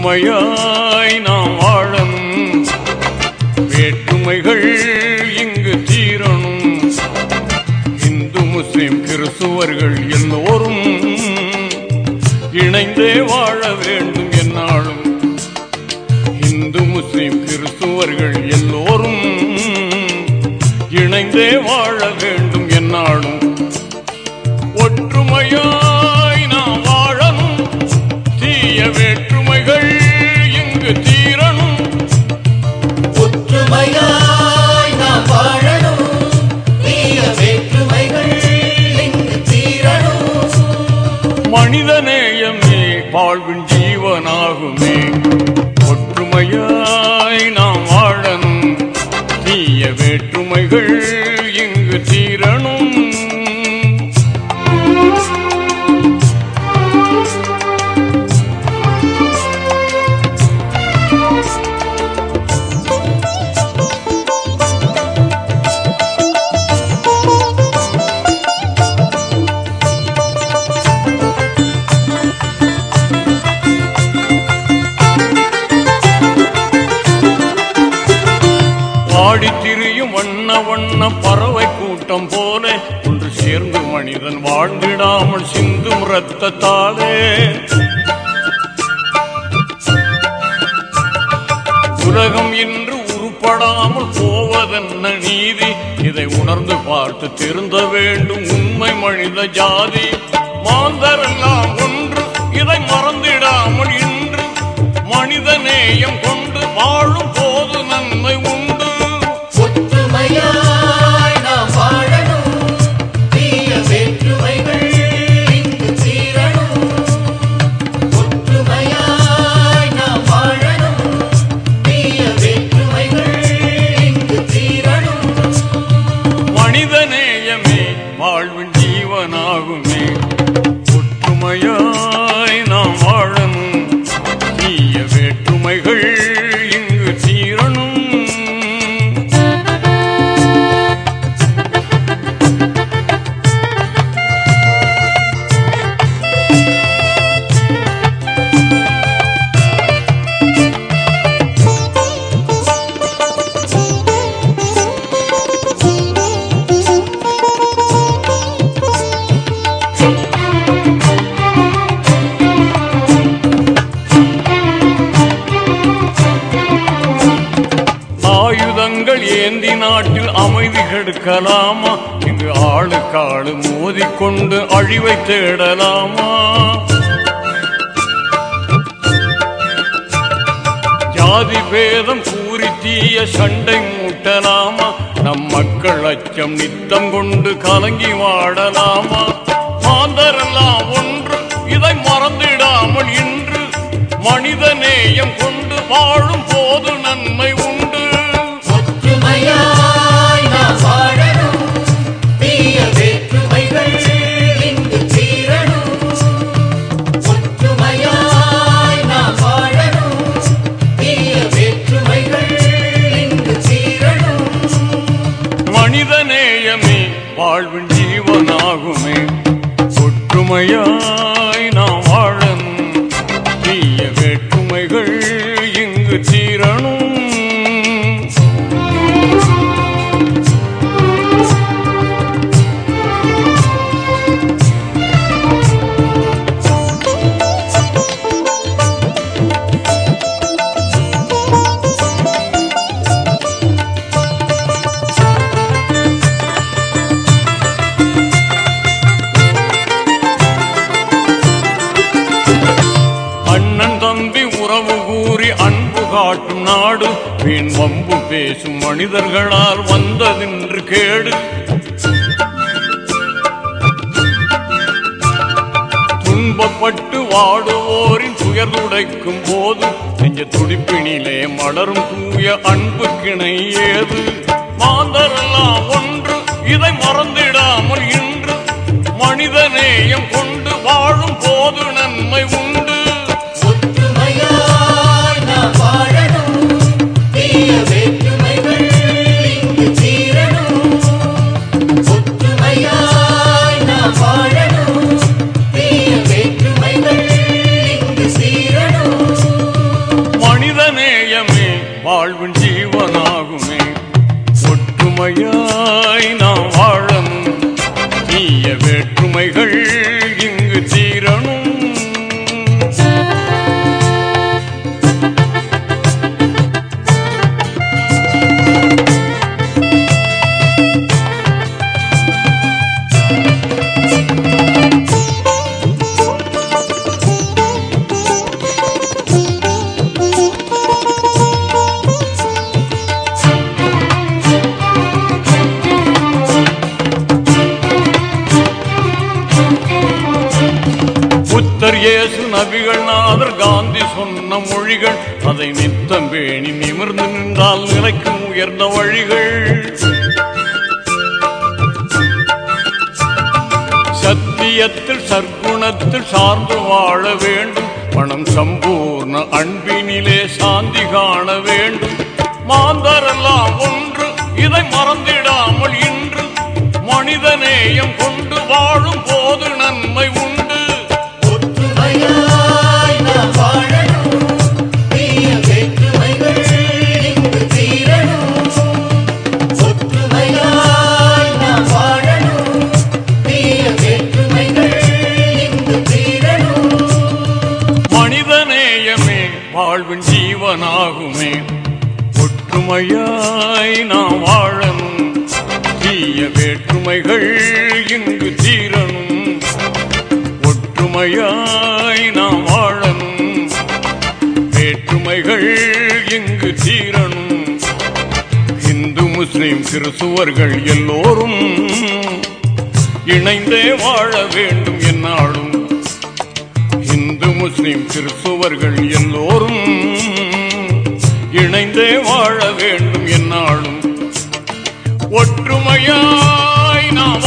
ஒற்றுமையாய் நாம் வாழணும். வேற்றுமைகள் இங்கு தீரணும். இந்து முஸ்லிம் கிறிஸ்துவர்கள் எல்லோரும் இணைந்தே வாழ வேண்டும் என்னாலும். இந்து முஸ்லிம் கிறிஸ்துவர்கள் மனித நேயமே வாழ்வின் ஜீவனாகுமே. ஒற்றுமையாய் நாம் வாழணும். தீய வேற்றுமைகள் ரத்தத்தாலே உலகம் இன்று உருப்படாமல் போவதென்ன நீதி? இதை உணர்ந்து பார்த்து திருந்த வேண்டும் உண்மை மனித ஜாதி. மாந்தரெல்லாம் ஒன்று எடுக்கலாமா இங்கு ஆளுக்காளு மோதிக்கொண்டு அழிவை தேடலாமா? ஜாதி பேதம் கூறி தீய சண்டை மூட்டலாமா? நம் மக்கள் அச்சம் நித்தம் கொண்டு கலங்கி வாடலாமா? மாந்தரெல்லாம் ஒன்று இதை மறந்திடாமல் இன்று. மனித நேயம் கொண்டு வாழும் போது நன்மை ஒற்றுமையாய் பாடும் வீண் வம்பு பேசும் மனிதர்களால் வந்ததென்று கேடு. துன்பப்பட்டு வாடுவோரின் துயர் துடைக்கும் போது நெஞ்ச துடிப்பினிலே மலரும் தூய அன்பு கிணை ஏது? மாந்தரெல்லாம் ஒன்று இதை மறந்திடாமல் இன்று. மனித நேயம் கொண்டு வாழும் போது நன்மை உமைகள் புத்தர் இயேசு நபிகள் நாதர் காந்தி சொன்ன மொழிகள். அதை நித்தம் பேணி நிமிர்ந்து நின்றால் நிலைக்கும் உயர்ந்த வழிகள். சத்தியத்தில் சற்குணத்தில் சார்ந்து வாழ வேண்டும். பணம் சம்பூர்ண அன்பினிலே சாந்தி காண வேண்டும். மாந்தரெல்லாம் ஒன்று இதை மறந்து மனிதநேயம் கொண்டு வாழும் போது நன்மை உண்டு. மனிதநேயமே வாழ்வின் ஜீவனாகுமே. ஒற்றுமையாய் நாம் வாழணும். தீய வேற்றுமைகள் இங்கு தீரணும். ஒற்றுமையாய் நாம் வாழணும். வேற்றுமைகள் இங்கு தீரணும். இந்து முஸ்லிம் கிறிஸ்துவர்கள் எல்லோரும் இணைந்தே வாழ வேண்டும் என்னாலும். இந்து முஸ்லிம் கிறிஸ்துவர்கள் எல்லோரும் இணைந்தே வாழ வேண்டும் என்னாலும். ஒற்றுமையாய் நாம்